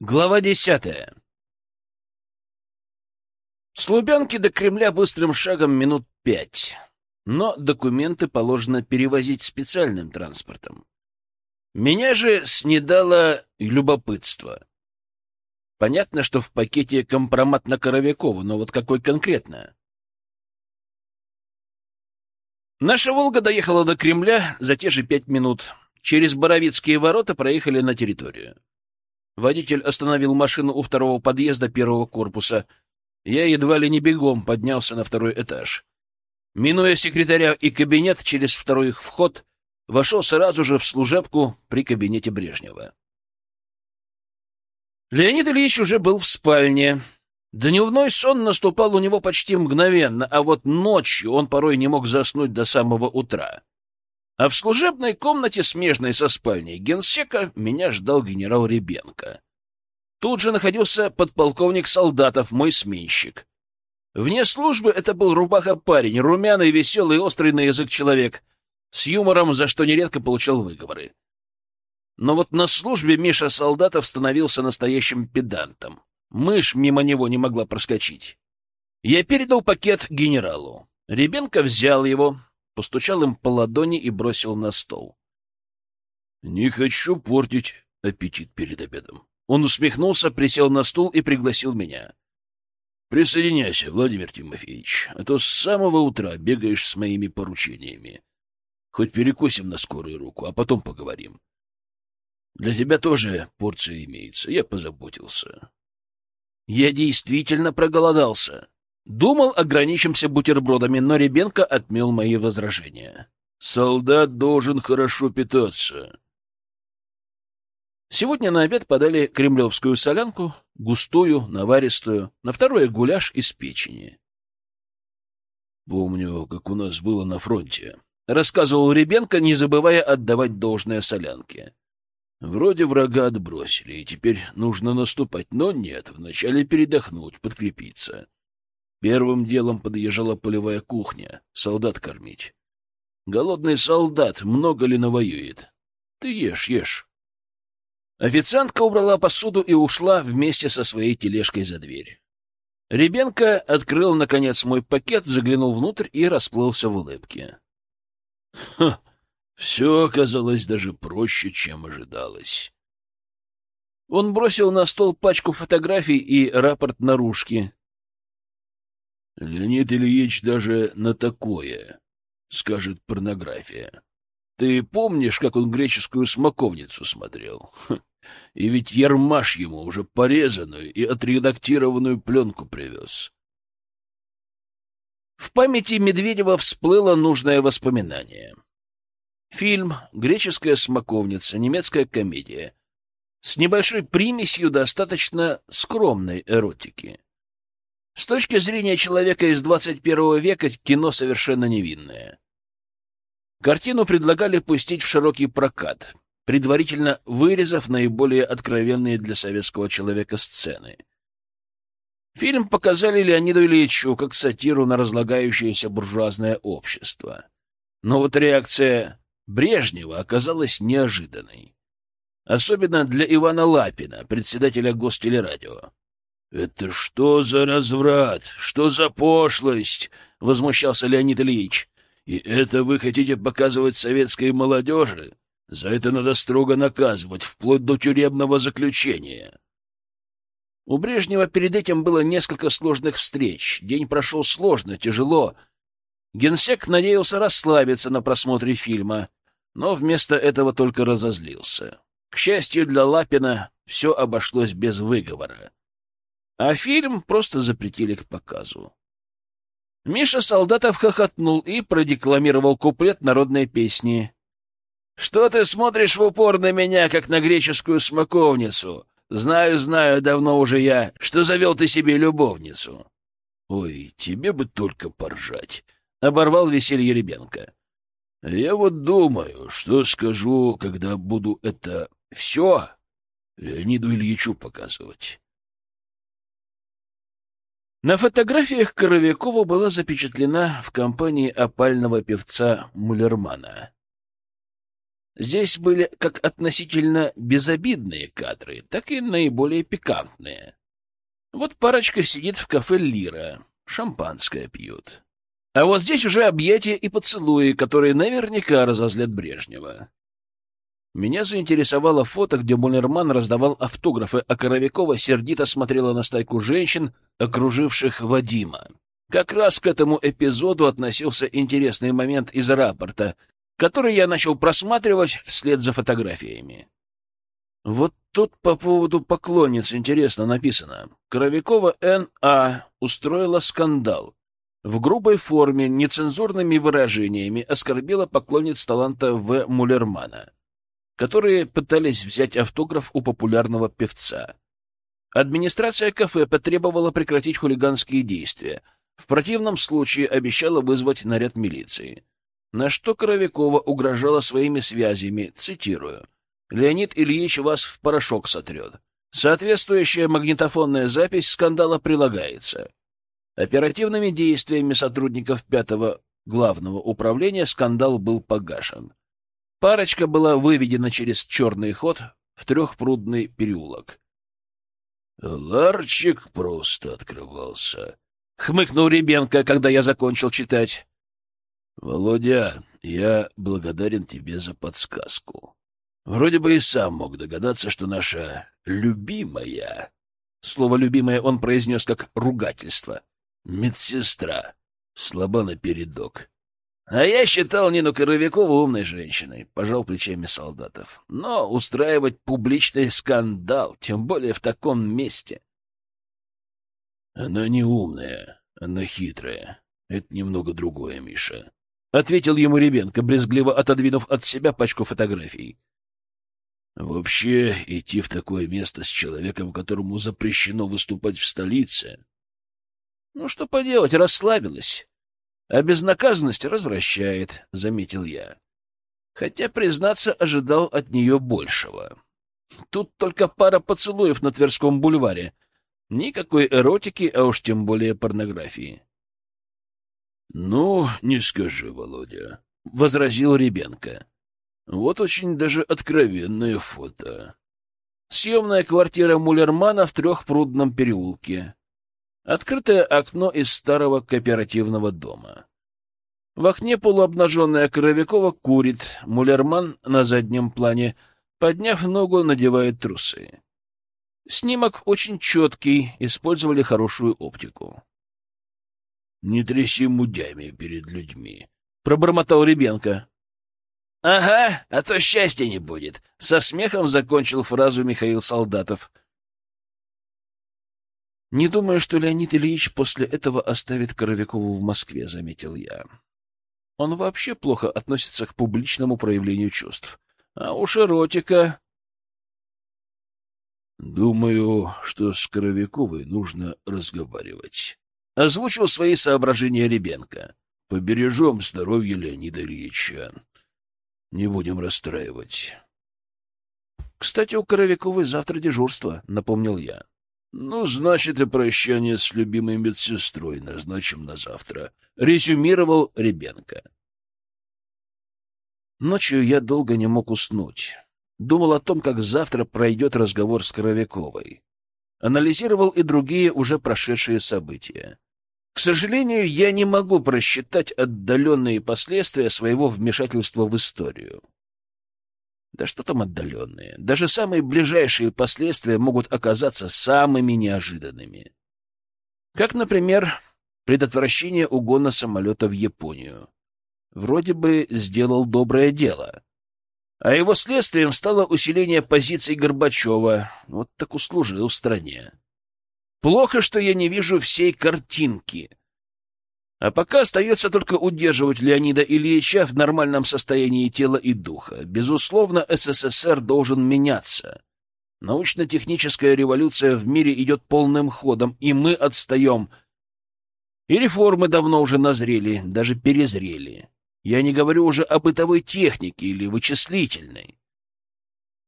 Глава десятая. С Лубянки до Кремля быстрым шагом минут пять, но документы положено перевозить специальным транспортом. Меня же снедало любопытство. Понятно, что в пакете компромат на Коровякова, но вот какой конкретно? Наша «Волга» доехала до Кремля за те же пять минут. Через Боровицкие ворота проехали на территорию. Водитель остановил машину у второго подъезда первого корпуса. Я едва ли не бегом поднялся на второй этаж. Минуя секретаря и кабинет через второй вход, вошел сразу же в служебку при кабинете Брежнева. Леонид Ильич уже был в спальне. Дневной сон наступал у него почти мгновенно, а вот ночью он порой не мог заснуть до самого утра. А в служебной комнате, смежной со спальней генсека, меня ждал генерал Ребенко. Тут же находился подполковник солдатов, мой сменщик. Вне службы это был рубаха-парень, румяный, веселый, острый на язык человек, с юмором, за что нередко получал выговоры. Но вот на службе Миша солдатов становился настоящим педантом. Мышь мимо него не могла проскочить. Я передал пакет генералу. Ребенко взял его, постучал им по ладони и бросил на стол. — Не хочу портить аппетит перед обедом. Он усмехнулся, присел на стул и пригласил меня. — Присоединяйся, Владимир Тимофеевич, а то с самого утра бегаешь с моими поручениями. Хоть перекусим на скорую руку, а потом поговорим. Для тебя тоже порция имеется, я позаботился. Я действительно проголодался. Думал, ограничимся бутербродами, но Ребенко отмел мои возражения. Солдат должен хорошо питаться. Сегодня на обед подали кремлевскую солянку, густую, наваристую, на второе гуляш из печени. Помню, как у нас было на фронте. Рассказывал Ребенко, не забывая отдавать должное солянке. Вроде врага отбросили, и теперь нужно наступать, но нет, вначале передохнуть, подкрепиться. Первым делом подъезжала полевая кухня, солдат кормить. Голодный солдат много ли навоюет? Ты ешь, ешь. Официантка убрала посуду и ушла вместе со своей тележкой за дверь. Ребенка открыл, наконец, мой пакет, заглянул внутрь и расплылся в улыбке. Ха! Все оказалось даже проще, чем ожидалось. Он бросил на стол пачку фотографий и рапорт наружки, Леонид Ильич даже на такое скажет порнография. Ты помнишь, как он греческую смоковницу смотрел? И ведь Ермаш ему уже порезанную и отредактированную пленку привез. В памяти Медведева всплыло нужное воспоминание. Фильм «Греческая смоковница», немецкая комедия, с небольшой примесью достаточно скромной эротики. С точки зрения человека из 21 века кино совершенно невинное. Картину предлагали пустить в широкий прокат, предварительно вырезав наиболее откровенные для советского человека сцены. Фильм показали Леониду Ильичу как сатиру на разлагающееся буржуазное общество. Но вот реакция Брежнева оказалась неожиданной. Особенно для Ивана Лапина, председателя Гостелерадио. «Это что за разврат? Что за пошлость?» — возмущался Леонид Ильич. «И это вы хотите показывать советской молодежи? За это надо строго наказывать, вплоть до тюремного заключения». У Брежнева перед этим было несколько сложных встреч. День прошел сложно, тяжело. Генсек надеялся расслабиться на просмотре фильма, но вместо этого только разозлился. К счастью для Лапина, все обошлось без выговора а фильм просто запретили к показу. Миша Солдатов хохотнул и продекламировал куплет народной песни. «Что ты смотришь в упор на меня, как на греческую смоковницу? Знаю, знаю, давно уже я, что завел ты себе любовницу». «Ой, тебе бы только поржать», — оборвал веселье Ребенка. «Я вот думаю, что скажу, когда буду это все Леониду Ильичу показывать». На фотографиях Коровякова была запечатлена в компании опального певца Мулермана. Здесь были как относительно безобидные кадры, так и наиболее пикантные. Вот парочка сидит в кафе «Лира», шампанское пьют. А вот здесь уже объятия и поцелуи, которые наверняка разозлят Брежнева. Меня заинтересовало фото, где Мулерман раздавал автографы, а Коровикова сердито смотрела на стайку женщин, окруживших Вадима. Как раз к этому эпизоду относился интересный момент из рапорта, который я начал просматривать вслед за фотографиями. Вот тут по поводу поклонниц интересно написано. Коровикова Н.А. устроила скандал. В грубой форме, нецензурными выражениями оскорбила поклонниц таланта В. Мулермана, которые пытались взять автограф у популярного певца. Администрация кафе потребовала прекратить хулиганские действия. В противном случае обещала вызвать наряд милиции. На что Коровикова угрожала своими связями, цитирую, «Леонид Ильич вас в порошок сотрет». Соответствующая магнитофонная запись скандала прилагается. Оперативными действиями сотрудников пятого главного управления скандал был погашен. Парочка была выведена через черный ход в трехпрудный переулок. «Ларчик просто открывался», — хмыкнул Ребенко, когда я закончил читать. «Володя, я благодарен тебе за подсказку. Вроде бы и сам мог догадаться, что наша любимая...» Слово «любимая» он произнес как ругательство. «Медсестра. Слаба напередок. А я считал Нину Коровякову умной женщиной», — пожал плечами солдатов. «Но устраивать публичный скандал, тем более в таком месте...» «Она не умная, она хитрая. Это немного другое, Миша», — ответил ему Ребенко, брезгливо отодвинув от себя пачку фотографий. «Вообще, идти в такое место с человеком, которому запрещено выступать в столице...» «Ну, что поделать, расслабилась. А безнаказанность развращает», — заметил я. Хотя, признаться, ожидал от нее большего. Тут только пара поцелуев на Тверском бульваре. Никакой эротики, а уж тем более порнографии. «Ну, не скажи, Володя», — возразил Ребенко. «Вот очень даже откровенное фото. Съемная квартира Мулермана в трехпрудном переулке. Открытое окно из старого кооперативного дома. В окне полуобнаженная Коровикова курит, Мулерман на заднем плане, подняв ногу, надевает трусы. Снимок очень четкий, использовали хорошую оптику. «Не тряси мудями перед людьми», — пробормотал Ребенко. «Ага, а то счастья не будет», — со смехом закончил фразу Михаил Солдатов. «Не думаю, что Леонид Ильич после этого оставит Коровякову в Москве», — заметил я. «Он вообще плохо относится к публичному проявлению чувств. А уж эротика...» «Думаю, что с Коровяковой нужно разговаривать». — озвучил свои соображения Ребенко. — Побережем здоровье Леонида Ильича. Не будем расстраивать. — Кстати, у Коровиковой завтра дежурство, — напомнил я. — Ну, значит, и прощание с любимой медсестрой назначим на завтра, — резюмировал Ребенко. Ночью я долго не мог уснуть. Думал о том, как завтра пройдет разговор с Коровиковой. Анализировал и другие уже прошедшие события. К сожалению, я не могу просчитать отдаленные последствия своего вмешательства в историю. Да что там отдаленные? Даже самые ближайшие последствия могут оказаться самыми неожиданными. Как, например, предотвращение угона самолета в Японию. Вроде бы сделал доброе дело. А его следствием стало усиление позиций Горбачева. Вот так услужил стране. Плохо, что я не вижу всей картинки. А пока остается только удерживать Леонида Ильича в нормальном состоянии тела и духа. Безусловно, СССР должен меняться. Научно-техническая революция в мире идет полным ходом, и мы отстаем. И реформы давно уже назрели, даже перезрели. Я не говорю уже о бытовой технике или вычислительной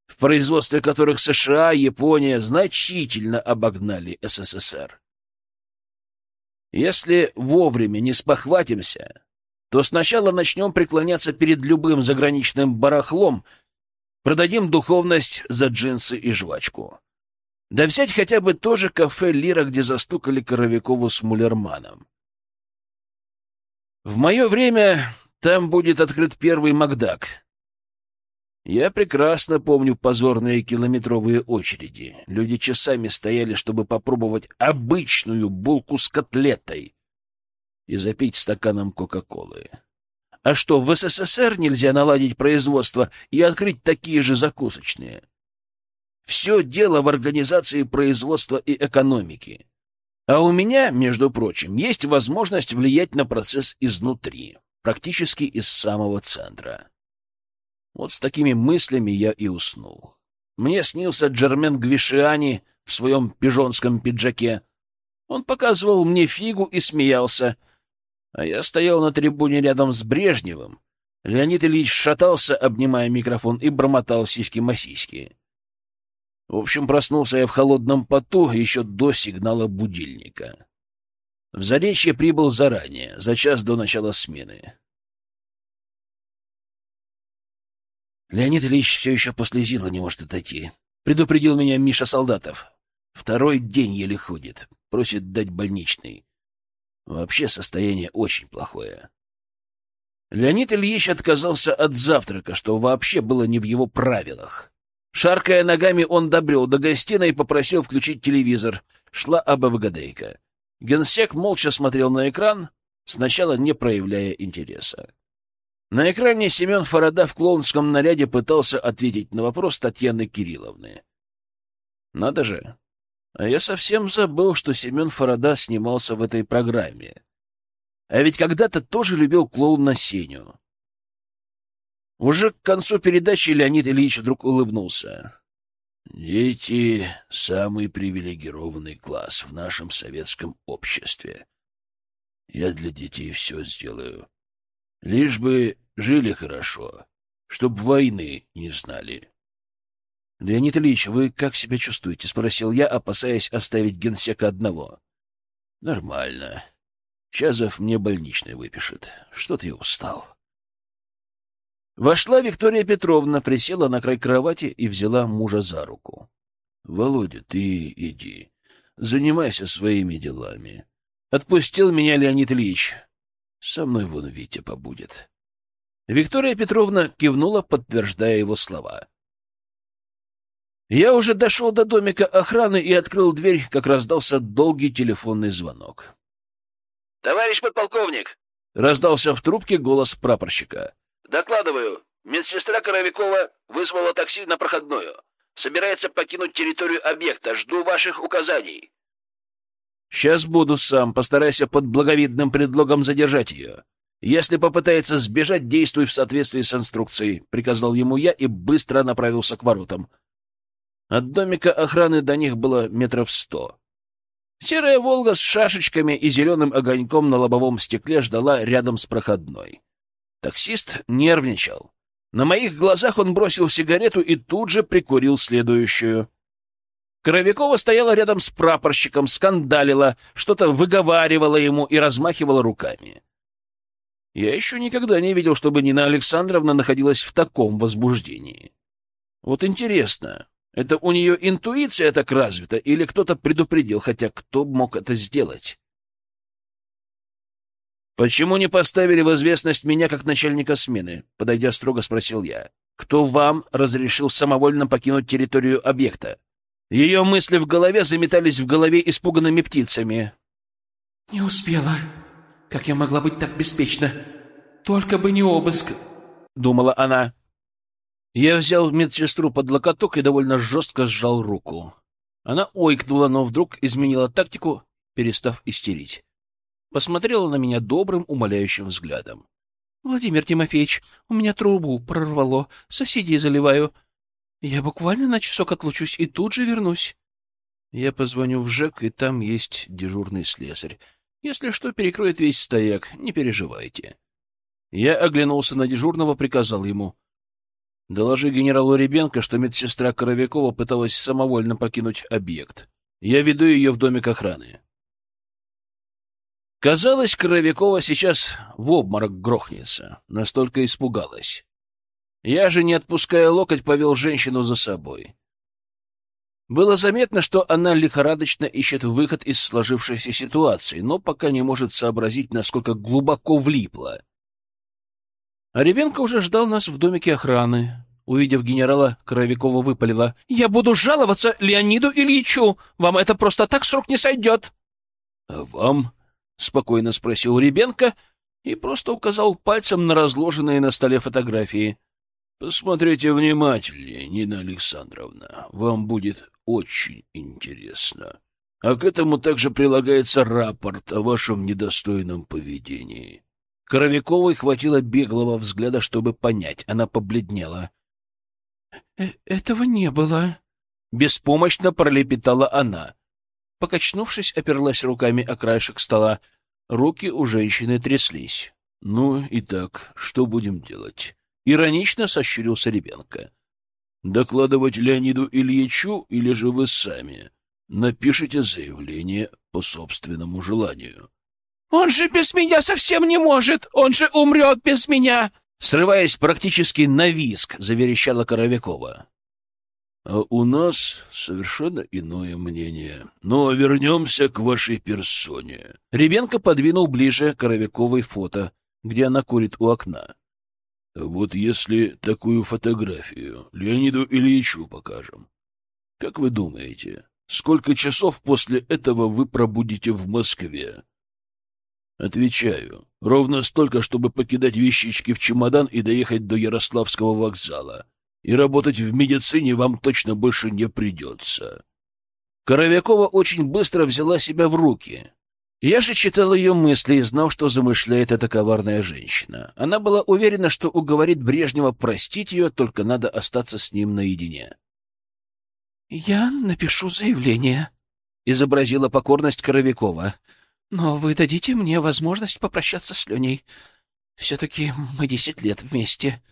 в производстве которых США, Япония значительно обогнали СССР. Если вовремя не спохватимся, то сначала начнем преклоняться перед любым заграничным барахлом Продадим духовность за джинсы и жвачку. Да взять хотя бы то же кафе «Лира», где застукали Коровикову с Мулерманом. В мое время там будет открыт первый Макдак. Я прекрасно помню позорные километровые очереди. Люди часами стояли, чтобы попробовать обычную булку с котлетой и запить стаканом Кока-Колы. А что, в СССР нельзя наладить производство и открыть такие же закусочные? Все дело в организации производства и экономики. А у меня, между прочим, есть возможность влиять на процесс изнутри, практически из самого центра. Вот с такими мыслями я и уснул. Мне снился Джермен Гвишиани в своем пижонском пиджаке. Он показывал мне фигу и смеялся, а я стоял на трибуне рядом с Брежневым. Леонид Ильич шатался, обнимая микрофон, и бормотал сиськи-масиськи. В общем, проснулся я в холодном поту еще до сигнала будильника. В Заречье прибыл заранее, за час до начала смены. Леонид Ильич все еще после Зила не может отойти. Предупредил меня Миша Солдатов. Второй день еле ходит. Просит дать больничный. Вообще состояние очень плохое. Леонид Ильич отказался от завтрака, что вообще было не в его правилах. Шаркая ногами, он добрел до гостиной и попросил включить телевизор. Шла АБВГДейка. Генсек молча смотрел на экран, сначала не проявляя интереса. На экране Семен Фарада в клоунском наряде пытался ответить на вопрос Татьяны Кирилловны. Надо же, а я совсем забыл, что Семен Фарада снимался в этой программе. А ведь когда-то тоже любил клоуна Сеню. Уже к концу передачи Леонид Ильич вдруг улыбнулся. «Дети — самый привилегированный класс в нашем советском обществе. Я для детей все сделаю. Лишь бы жили хорошо, чтоб войны не знали». — Леонид Ильич, вы как себя чувствуете? — спросил я, опасаясь оставить генсека одного. — Нормально. Чазов мне больничный выпишет. Что-то я устал. Вошла Виктория Петровна, присела на край кровати и взяла мужа за руку. — Володя, ты иди. Занимайся своими делами. Отпустил меня Леонид Ильич. Со мной вон Витя побудет. Виктория Петровна кивнула, подтверждая его слова. Я уже дошел до домика охраны и открыл дверь, как раздался долгий телефонный звонок. «Товарищ подполковник!» — раздался в трубке голос прапорщика. «Докладываю. Медсестра Коровикова вызвала такси на проходную. Собирается покинуть территорию объекта. Жду ваших указаний». «Сейчас буду сам. Постарайся под благовидным предлогом задержать ее. Если попытается сбежать, действуй в соответствии с инструкцией», — приказал ему я и быстро направился к воротам. От домика охраны до них было метров сто. Серая «Волга» с шашечками и зеленым огоньком на лобовом стекле ждала рядом с проходной. Таксист нервничал. На моих глазах он бросил сигарету и тут же прикурил следующую. Коровякова стояла рядом с прапорщиком, скандалила, что-то выговаривала ему и размахивала руками. Я еще никогда не видел, чтобы Нина Александровна находилась в таком возбуждении. Вот интересно, это у нее интуиция так развита, или кто-то предупредил, хотя кто мог это сделать? «Почему не поставили в известность меня как начальника смены?» — подойдя строго спросил я. «Кто вам разрешил самовольно покинуть территорию объекта?» Ее мысли в голове заметались в голове испуганными птицами. «Не успела. Как я могла быть так беспечна? Только бы не обыск!» — думала она. Я взял медсестру под локоток и довольно жестко сжал руку. Она ойкнула, но вдруг изменила тактику, перестав истерить. Посмотрела на меня добрым, умоляющим взглядом. — Владимир Тимофеевич, у меня трубу прорвало, соседей заливаю. Я буквально на часок отлучусь и тут же вернусь. Я позвоню в ЖЭК, и там есть дежурный слесарь. Если что, перекроет весь стояк, не переживайте. Я оглянулся на дежурного, приказал ему — Доложи генералу Ребенко, что медсестра Коровякова пыталась самовольно покинуть объект. Я веду ее в домик охраны. Казалось, Коровякова сейчас в обморок грохнется. Настолько испугалась. Я же, не отпуская локоть, повел женщину за собой. Было заметно, что она лихорадочно ищет выход из сложившейся ситуации, но пока не может сообразить, насколько глубоко влипла. А Ребенка уже ждал нас в домике охраны. Увидев генерала, Коровикова выпалила. — Я буду жаловаться Леониду Ильичу! Вам это просто так срок не сойдет! — А вам? — спокойно спросил Ребенка и просто указал пальцем на разложенные на столе фотографии. — Посмотрите внимательнее, Нина Александровна. Вам будет очень интересно. А к этому также прилагается рапорт о вашем недостойном поведении. Коровиковой хватило беглого взгляда, чтобы понять. Она побледнела. «Э — Этого не было. Беспомощно пролепетала она. Покачнувшись, оперлась руками о краешек стола. Руки у женщины тряслись. — Ну и так, что будем делать? Иронично сощурился ребенка. Докладывать Леониду Ильичу или же вы сами напишите заявление по собственному желанию? — Он же без меня совсем не может! Он же умрет без меня! Срываясь практически на виск, заверещала Коровякова. А у нас совершенно иное мнение. Но вернемся к вашей персоне. Ребенка подвинул ближе Коровяковой фото, где она курит у окна. Вот если такую фотографию Леониду Ильичу покажем, как вы думаете, сколько часов после этого вы пробудете в Москве? Отвечаю, ровно столько, чтобы покидать вещички в чемодан и доехать до Ярославского вокзала. И работать в медицине вам точно больше не придется. Коровякова очень быстро взяла себя в руки. Я же читал ее мысли и знал, что замышляет эта коварная женщина. Она была уверена, что уговорит Брежнева простить ее, только надо остаться с ним наедине. — Я напишу заявление, — изобразила покорность Коровикова. — Но вы дадите мне возможность попрощаться с Леней. Все-таки мы десять лет вместе.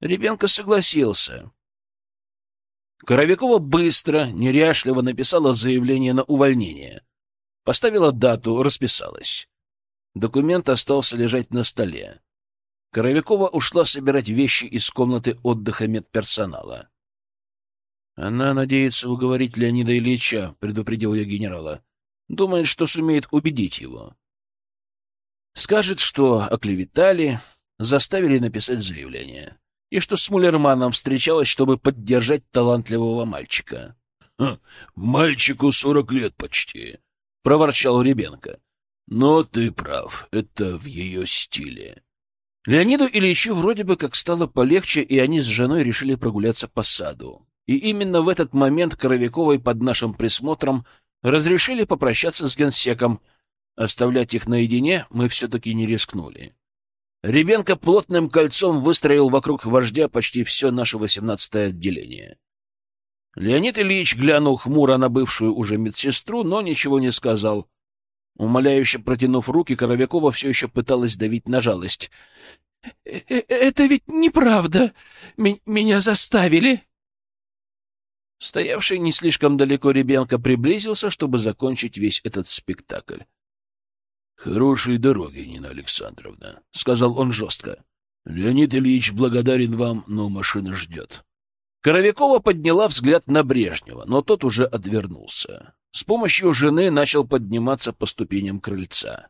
Ребенка согласился. Коровикова быстро, неряшливо написала заявление на увольнение — Поставила дату, расписалась. Документ остался лежать на столе. Коровикова ушла собирать вещи из комнаты отдыха медперсонала. «Она надеется уговорить Леонида Ильича», — предупредил я генерала. «Думает, что сумеет убедить его. Скажет, что оклеветали, заставили написать заявление, и что с Муллерманом встречалась, чтобы поддержать талантливого мальчика». «Мальчику сорок лет почти», — проворчал Ребенко. «Но ты прав, это в ее стиле». Леониду Ильичу вроде бы как стало полегче, и они с женой решили прогуляться по саду. И именно в этот момент Коровяковой под нашим присмотром разрешили попрощаться с генсеком. Оставлять их наедине мы все-таки не рискнули. Ребенко плотным кольцом выстроил вокруг вождя почти все наше восемнадцатое отделение. Леонид Ильич глянул хмуро на бывшую уже медсестру, но ничего не сказал. Умоляюще протянув руки, Коровякова все еще пыталась давить на жалость. «Э, — Это ведь неправда. Меня заставили. Стоявший не слишком далеко ребенка приблизился, чтобы закончить весь этот спектакль. — Хорошей дороги, Нина Александровна, — сказал он жестко. — Леонид Ильич благодарен вам, но машина ждет. Коровякова подняла взгляд на Брежнева, но тот уже отвернулся. С помощью жены начал подниматься по ступеням крыльца.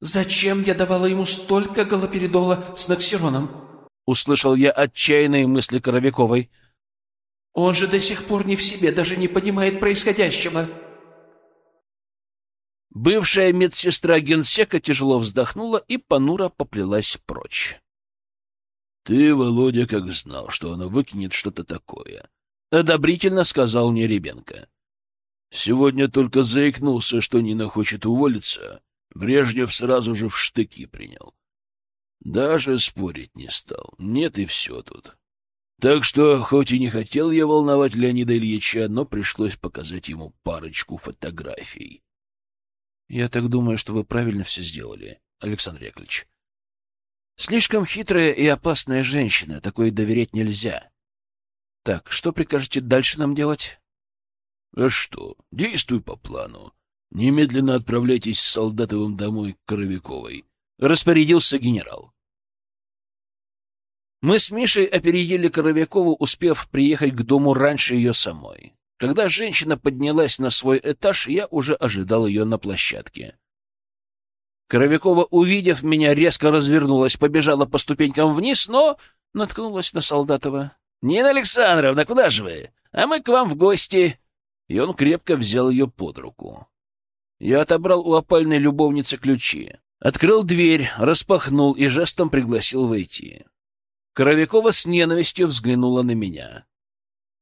«Зачем я давала ему столько галоперидола с ноксироном?» — услышал я отчаянные мысли Коровяковой. «Он же до сих пор не в себе, даже не понимает происходящего». Бывшая медсестра генсека тяжело вздохнула и понуро поплелась прочь. Ты, Володя, как знал, что она выкинет что-то такое. Одобрительно сказал мне Ребенко. Сегодня только заикнулся, что Нина хочет уволиться. Брежнев сразу же в штыки принял. Даже спорить не стал. Нет, и все тут. Так что, хоть и не хотел я волновать Леонида Ильича, но пришлось показать ему парочку фотографий. — Я так думаю, что вы правильно все сделали, Александр Яковлевич. Слишком хитрая и опасная женщина, такой доверять нельзя. Так, что прикажете дальше нам делать? — А что, действуй по плану. Немедленно отправляйтесь с Солдатовым домой к Коровиковой. Распорядился генерал. Мы с Мишей опередили Коровякову, успев приехать к дому раньше ее самой. Когда женщина поднялась на свой этаж, я уже ожидал ее на площадке. Коровякова, увидев меня, резко развернулась, побежала по ступенькам вниз, но наткнулась на Солдатова. — Нина Александровна, куда же вы? А мы к вам в гости. И он крепко взял ее под руку. Я отобрал у опальной любовницы ключи. Открыл дверь, распахнул и жестом пригласил войти. Коровякова с ненавистью взглянула на меня.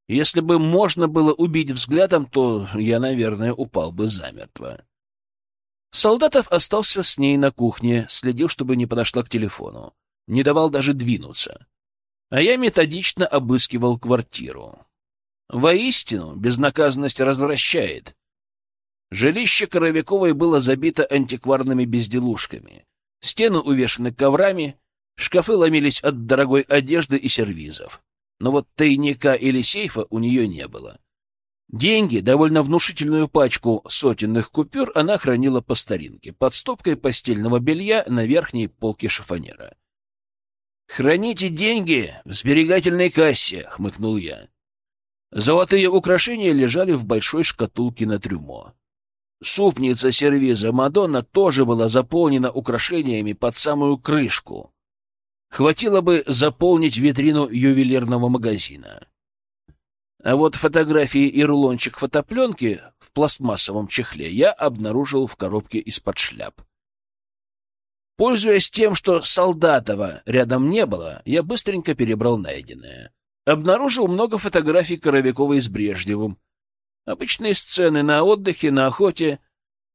Если бы можно было убить взглядом, то я, наверное, упал бы замертво. Солдатов остался с ней на кухне, следил, чтобы не подошла к телефону. Не давал даже двинуться. А я методично обыскивал квартиру. Воистину, безнаказанность развращает. Жилище Коровяковой было забито антикварными безделушками. Стены увешаны коврами, шкафы ломились от дорогой одежды и сервизов но вот тайника или сейфа у нее не было. Деньги, довольно внушительную пачку сотенных купюр, она хранила по старинке, под стопкой постельного белья на верхней полке шифонера. «Храните деньги в сберегательной кассе», — хмыкнул я. Золотые украшения лежали в большой шкатулке на трюмо. Супница сервиза Мадонна тоже была заполнена украшениями под самую крышку. Хватило бы заполнить витрину ювелирного магазина. А вот фотографии и рулончик фотопленки в пластмассовом чехле я обнаружил в коробке из-под шляп. Пользуясь тем, что Солдатова рядом не было, я быстренько перебрал найденное. Обнаружил много фотографий Коровяковой с Брежневым. Обычные сцены на отдыхе, на охоте.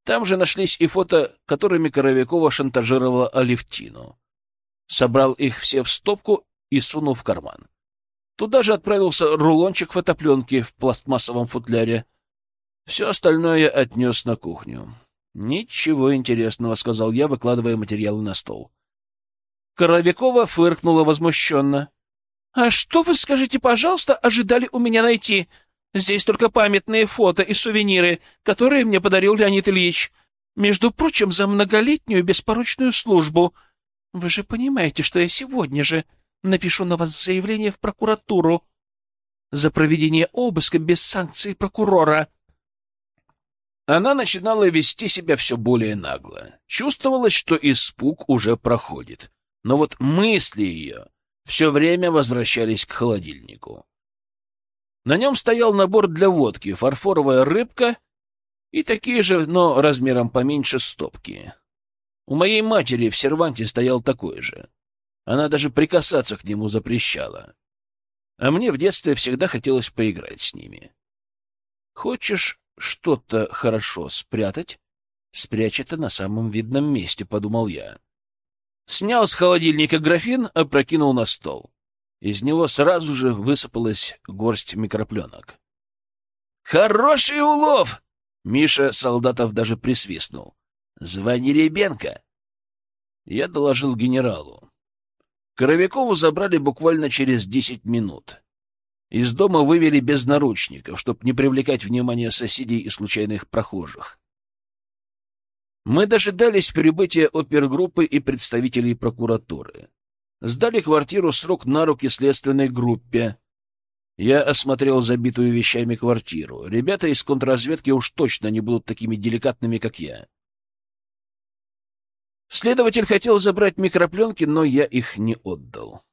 Там же нашлись и фото, которыми Коровякова шантажировала Алевтину собрал их все в стопку и сунул в карман. Туда же отправился рулончик фотопленки в пластмассовом футляре. Все остальное отнес на кухню. «Ничего интересного», — сказал я, выкладывая материалы на стол. Коровякова фыркнула возмущенно. «А что вы, скажите, пожалуйста, ожидали у меня найти? Здесь только памятные фото и сувениры, которые мне подарил Леонид Ильич. Между прочим, за многолетнюю беспорочную службу — вы же понимаете, что я сегодня же напишу на вас заявление в прокуратуру за проведение обыска без санкции прокурора. Она начинала вести себя все более нагло. Чувствовалось, что испуг уже проходит. Но вот мысли ее все время возвращались к холодильнику. На нем стоял набор для водки, фарфоровая рыбка и такие же, но размером поменьше стопки. У моей матери в серванте стоял такой же. Она даже прикасаться к нему запрещала. А мне в детстве всегда хотелось поиграть с ними. Хочешь что-то хорошо спрятать? Спрячь это на самом видном месте, — подумал я. Снял с холодильника графин, опрокинул на стол. Из него сразу же высыпалась горсть микропленок. «Хороший улов!» Миша Солдатов даже присвистнул. Звони Ребенко. Я доложил генералу. Коровякову забрали буквально через десять минут. Из дома вывели без наручников, чтобы не привлекать внимание соседей и случайных прохожих. Мы дожидались прибытия опергруппы и представителей прокуратуры. Сдали квартиру срок на руки следственной группе. Я осмотрел забитую вещами квартиру. Ребята из контрразведки уж точно не будут такими деликатными, как я. Следователь хотел забрать микропленки, но я их не отдал.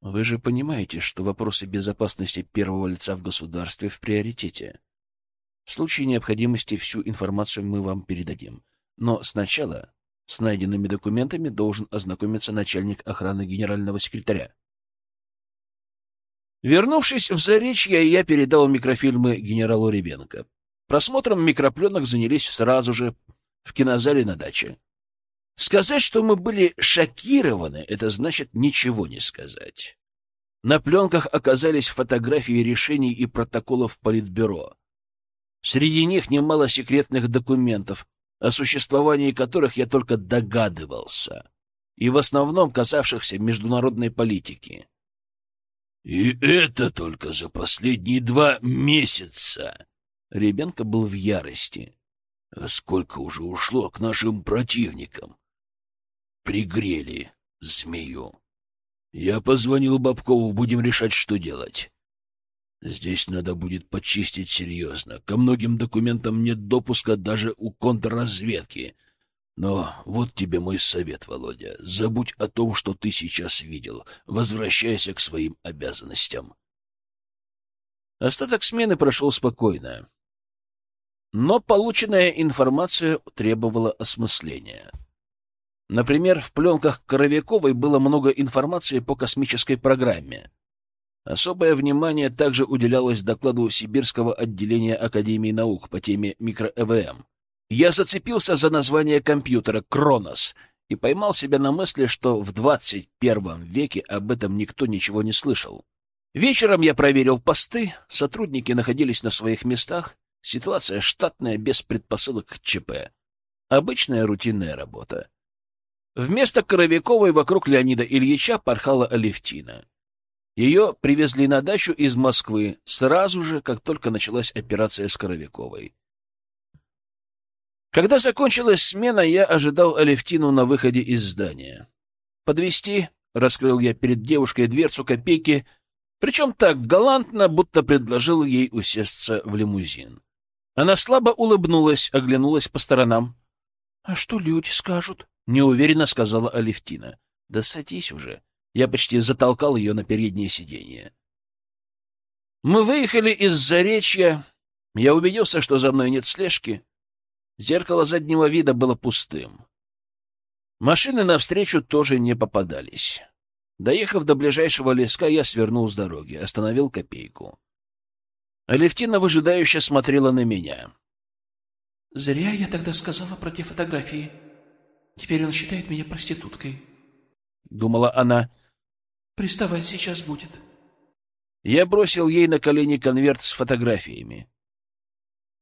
Вы же понимаете, что вопросы безопасности первого лица в государстве в приоритете. В случае необходимости всю информацию мы вам передадим. Но сначала с найденными документами должен ознакомиться начальник охраны генерального секретаря. Вернувшись в Заречье, я передал микрофильмы генералу Ребенко. Просмотром микропленок занялись сразу же в кинозале на даче. Сказать, что мы были шокированы, это значит ничего не сказать. На пленках оказались фотографии решений и протоколов Политбюро. Среди них немало секретных документов, о существовании которых я только догадывался, и в основном касавшихся международной политики. «И это только за последние два месяца!» Ребенка был в ярости. «Сколько уже ушло к нашим противникам? Пригрели змею. Я позвонил Бабкову, будем решать, что делать. Здесь надо будет почистить серьезно. Ко многим документам нет допуска даже у контрразведки. Но вот тебе мой совет, Володя. Забудь о том, что ты сейчас видел. Возвращайся к своим обязанностям. Остаток смены прошел спокойно. Но полученная информация требовала осмысления. Например, в пленках Коровяковой было много информации по космической программе. Особое внимание также уделялось докладу Сибирского отделения Академии наук по теме микро-ЭВМ. Я зацепился за название компьютера «Кронос» и поймал себя на мысли, что в 21 веке об этом никто ничего не слышал. Вечером я проверил посты, сотрудники находились на своих местах, ситуация штатная, без предпосылок к ЧП. Обычная рутинная работа. Вместо Коровяковой вокруг Леонида Ильича порхала Алевтина. Ее привезли на дачу из Москвы сразу же, как только началась операция с Коровяковой. Когда закончилась смена, я ожидал Алевтину на выходе из здания. Подвести, раскрыл я перед девушкой дверцу копейки, причем так галантно, будто предложил ей усесться в лимузин. Она слабо улыбнулась, оглянулась по сторонам. — А что люди скажут? — неуверенно сказала Алевтина. — Да садись уже. Я почти затолкал ее на переднее сиденье. Мы выехали из Заречья. Я убедился, что за мной нет слежки. Зеркало заднего вида было пустым. Машины навстречу тоже не попадались. Доехав до ближайшего леска, я свернул с дороги, остановил копейку. Алевтина выжидающе смотрела на меня. «Зря я тогда сказала про те фотографии. Теперь он считает меня проституткой», — думала она. Приставать сейчас будет. Я бросил ей на колени конверт с фотографиями.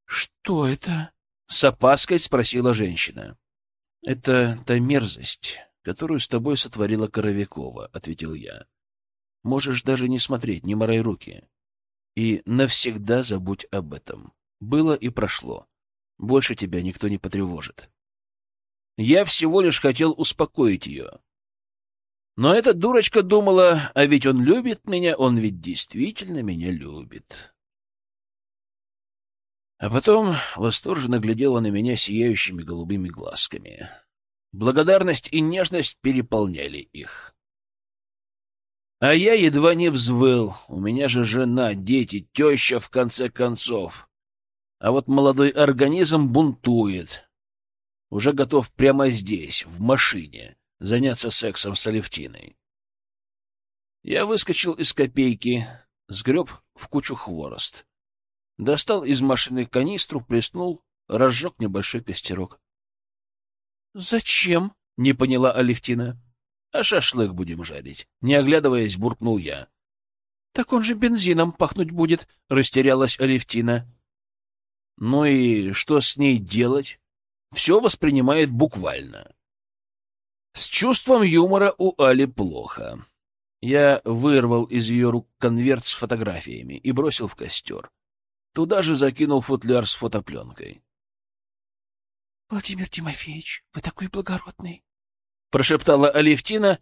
«Что это?» — с опаской спросила женщина. «Это та мерзость, которую с тобой сотворила Коровякова», — ответил я. «Можешь даже не смотреть, не морай руки. И навсегда забудь об этом. Было и прошло. Больше тебя никто не потревожит». Я всего лишь хотел успокоить ее. Но эта дурочка думала, а ведь он любит меня, он ведь действительно меня любит. А потом восторженно глядела на меня сияющими голубыми глазками. Благодарность и нежность переполняли их. А я едва не взвыл. У меня же жена, дети, теща, в конце концов. А вот молодой организм бунтует. Уже готов прямо здесь, в машине заняться сексом с Алевтиной. Я выскочил из копейки, сгреб в кучу хворост. Достал из машины канистру, плеснул, разжег небольшой костерок. — Зачем? — не поняла Алевтина. — А шашлык будем жарить. Не оглядываясь, буркнул я. — Так он же бензином пахнуть будет, — растерялась Алевтина. — Ну и что с ней делать? Все воспринимает буквально. С чувством юмора у Али плохо. Я вырвал из ее рук конверт с фотографиями и бросил в костер. Туда же закинул футляр с фотопленкой. — Владимир Тимофеевич, вы такой благородный! — прошептала Алевтина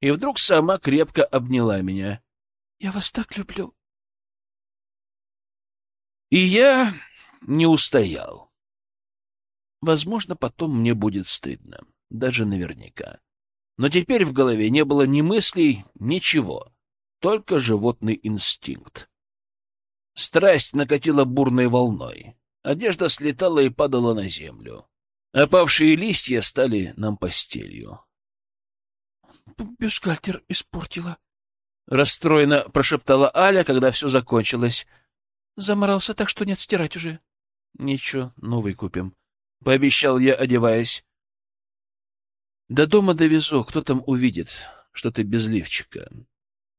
и вдруг сама крепко обняла меня. — Я вас так люблю! И я не устоял. Возможно, потом мне будет стыдно даже наверняка. Но теперь в голове не было ни мыслей, ничего, только животный инстинкт. Страсть накатила бурной волной. Одежда слетала и падала на землю. Опавшие листья стали нам постелью. «Бюстгальтер испортила», — расстроенно прошептала Аля, когда все закончилось. «Заморался так, что нет стирать уже». «Ничего, новый купим», — пообещал я, одеваясь. До дома довезу, кто там увидит, что ты без лифчика.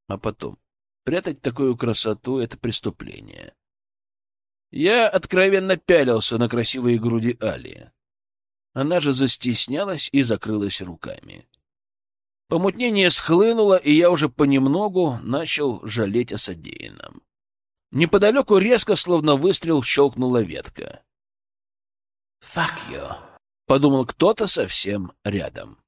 А потом, прятать такую красоту — это преступление. Я откровенно пялился на красивые груди Али. Она же застеснялась и закрылась руками. Помутнение схлынуло, и я уже понемногу начал жалеть о содеянном. Неподалеку резко, словно выстрел, щелкнула ветка. «Fuck you!» — подумал кто-то совсем рядом.